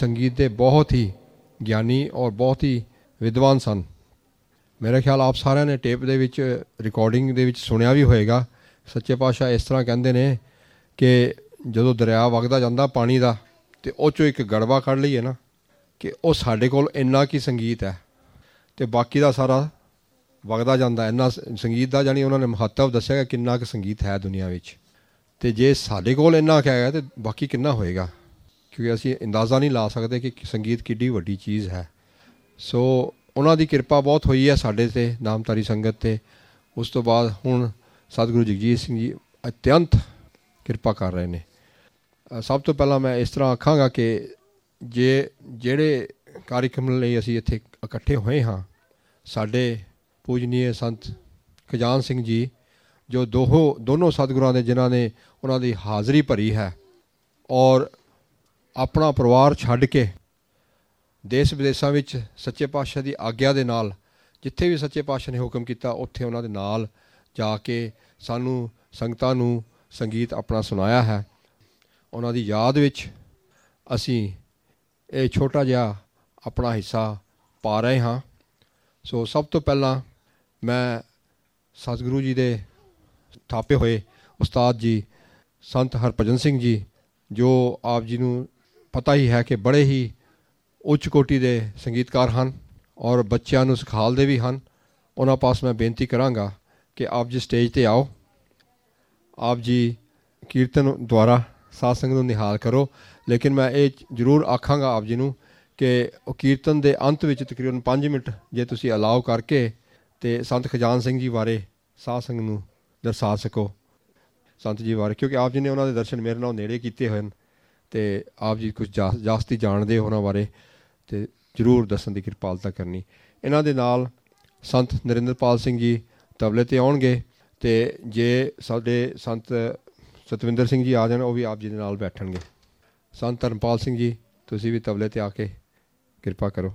ਸੰਗੀਤ ਦੇ ਬਹੁਤ ਹੀ ਗਿਆਨੀ ਔਰ ਬਹੁਤ ਹੀ ਵਿਦਵਾਨ ਸਨ। ਮੇਰਾ ਖਿਆਲ ਆਪ ਸਾਰਿਆਂ ਨੇ ਟੇਪ ਦੇ ਵਿੱਚ ਰਿਕਾਰਡਿੰਗ ਦੇ ਵਿੱਚ ਸੁਣਿਆ ਵੀ ਹੋਵੇਗਾ ਸੱਚੇ ਪਾਤਸ਼ਾਹ ਇਸ ਤਰ੍ਹਾਂ ਕਹਿੰਦੇ ਨੇ ਕਿ ਜਦੋਂ ਦਰਿਆ ਵਗਦਾ ਜਾਂਦਾ ਪਾਣੀ ਦਾ, ਤੇ ਉਹ ਚੋਂ ਇੱਕ ਗੜਵਾ ਕੱਢ ਲਈਏ ਨਾ ਕਿ ਉਹ ਸਾਡੇ ਕੋਲ ਇੰਨਾ ਕੀ ਸੰਗੀਤ ਹੈ। ਤੇ ਬਾਕੀ ਦਾ ਸਾਰਾ ਵਗਦਾ ਜਾਂਦਾ, ਇੰਨਾ ਸ- ਸੰਗੀਤ ਦਾ ਜਾਨੀ ਉਹਨਾਂ ਨੇ ਮਹੱਤਵ ਦੱਸਿਆ ਕਿ ਕਿੰਨਾ ਕੁ ਸੰਗੀਤ ਹੈ ਦੁਨੀਆ ਵਿੱਚ। ਤੇ ਜੇ ਸਾਡੇ ਕੋਲ ਇੰਨਾ ਕੁ ਹੈਗਾ ਤੇ ਬਾਕੀ ਕਿੰਨਾ ਹੋਏਗਾ? ਕਿਉਂਕਿ ਅਸੀਂ ਅੰਦਾਜ਼ਾ ਨਹੀਂ ਲਾ ਸਕਦੇ ਕਿ ਸੰਗੀਤ ਕਿੱਡੀ ਵੱਡੀ ਚੀਜ਼ ਹੈ। ਸੋ ਉਹਨਾਂ ਦੀ ਕਿਰਪਾ ਬਹੁਤ ਹੋਈ ਹੈ ਸਾਡੇ ਤੇ ਨਾਮਤਾਰੀ ਸੰਗਤ ਤੇ। ਉਸ ਤੋਂ ਬਾਅਦ ਹੁਣ ਸਤਿਗੁਰੂ ਜਗਜੀਤ ਸਿੰਘ ਜੀ ਅਤਿਅੰਤ ਕਿਰਪਾ ਕਰ ਰਹੇ ਨੇ। ਸਭ ਤੋਂ ਪਹਿਲਾਂ ਮੈਂ ਇਸ ਤਰ੍ਹਾਂ ਆਖਾਂਗਾ ਕਿ ਜੇ ਜਿਹੜੇ ਕਾਰਜਕ੍ਰਮ ਲਈ ਅਸੀਂ ਇੱਥੇ ਇਕੱਠੇ ਹੋਏ ਹਾਂ, ਸਾਡੇ ਪੂਜਨੀਏ ਸੰਤ ਖਜਾਨ ਸਿੰਘ ਜੀ, ਜੋ ਦੋਹੋ, ਦੋਨੋਂ ਸਤਿਗੁਰਾਂ ਦੇ ਜਿਨ੍ਹਾਂ ਨੇ ਉਹਨਾਂ ਦੀ ਹਾਜ਼ਰੀ ਭਰੀ ਹੈ ਔਰ ਆਪਣਾ ਪਰਿਵਾਰ ਛੱਡ ਕੇ ਦੇਸ਼ ਵਿਦੇਸ਼ਾਂ ਵਿੱਚ ਸੱਚੇ ਪਾਤਸ਼ਾਹ ਦੀ ਆਗਿਆ ਦੇ ਨਾਲ, ਜਿੱਥੇ ਵੀ ਸੱਚੇ ਪਾਤਸ਼ਾਹ ਨੇ ਹੁਕਮ ਕੀਤਾ, ਉੱਥੇ ਉਹਨਾਂ ਦੇ ਨਾਲ ਜਾ ਕੇ ਸਾਨੂੰ ਸੰਗਤਾਂ ਨੂੰ ਸੰਗੀਤ ਆਪਣਾ ਸੁਣਾਇਆ ਹੈ। ਉਹਨਾਂ ਦੀ ਯਾਦ ਵਿੱਚ ਅਸੀਂ ਇਹ ਛੋਟਾ ਜਿਹਾ ਆਪਣਾ ਹਿੱਸਾ ਪਾ ਰਹੇ ਹਾਂ। ਸੋ ਸਭ ਤੋਂ ਪਹਿਲਾਂ ਮੈਂ ਸਤਿਗੁਰੂ ਜੀ ਦੇ ਥਾਪੇ ਹੋਏ ਉਸਤਾਦ ਜੀ ਸੰਤ ਹਰਭਜਨ ਸਿੰਘ ਜੀ, ਜੋ ਆਪ ਜੀ ਨੂੰ ਪਤਾ ਹੀ ਹੈ ਕਿ ਬੜੇ ਹੀ ਉੱਚ ਕੋਟੀ ਦੇ ਸੰਗੀਤਕਾਰ ਹਨ ਔਰ ਬੱਚਿਆਂ ਨੂੰ ਸਿਖਾਲਦੇ ਵੀ ਹਨ। ਉਹਨਾਂ ਪਾਸ ਮੈਂ ਬੇਨਤੀ ਕਰਾਂਗਾ ਕਿ ਆਪ ਜੀ ਸਟੇਜ ਤੇ ਆਓ। ਆਪ ਜੀ ਕੀਰਤਨ ਦੁਆਰਾ ਸਾਧ ਸੰਗਤ ਨੂੰ ਨਿਹਾਲ ਕਰੋ। ਲੇਕਿਨ ਮੈਂ ਇਹ ਜ਼ਰੂਰ ਆਖਾਂਗਾ ਆਪ ਜੀ ਨੂੰ ਕਿ ਉਹ ਕੀਰਤਨ ਦੇ ਅੰਤ ਵਿੱਚ ਤਕਰੀਬਨ 5 ਮਿੰਟ ਜੇ ਤੁਸੀਂ ਅਲਾਉ ਕਰਕੇ ਤੇ ਸੰਤ ਖਜਾਨ ਸਿੰਘ ਜੀ ਬਾਰੇ ਸਾਧ ਸੰਗਤ ਨੂੰ ਦਰਸਾ ਸਕੋ। ਸੰਤ ਜੀ ਬਾਰੇ, ਕਿਉਂਕਿ ਆਪ ਜੀ ਨੇ ਉਹਨਾਂ ਦੇ ਦਰਸ਼ਨ ਮੇਰੇ ਨਾਲ ਨੇੜੇ ਕੀਤੇ ਹੋਏ ਹਨ। ਤੇ ਆਪ ਜੀ ਕੁਝ ਜਾ- ਜਾਸਤੀ ਜਾਣਦੇ ਹੋ ਉਹਨਾਂ ਬਾਰੇ ਤੇ ਜ਼ਰੂਰ ਦੱਸਣ ਦੀ ਕਿਰਪਾਲਤਾ ਕਰਨੀ। ਇਹਨਾਂ ਦੇ ਨਾਲ ਸੰਤ ਨਰਿੰਦਰਪਾਲ ਸਿੰਘ ਜੀ ਤਬਲੇ ਤੇ ਆਉਣਗੇ ਤੇ ਜੇ ਸਾਡੇ ਸੰਤ ਸਤਵਿੰਦਰ ਸਿੰਘ ਜੀ ਆ ਜਾਣ, ਉਹ ਵੀ ਆਪ ਜੀ ਦੇ ਨਾਲ ਬੈਠਣਗੇ। ਸੰਤ ਧਰਮਪਾਲ ਸਿੰਘ ਜੀ, ਤੁਸੀਂ ਵੀ ਤਬਲੇ ਤੇ ਆ ਕੇ ਕਿਰਪਾ ਕਰੋ।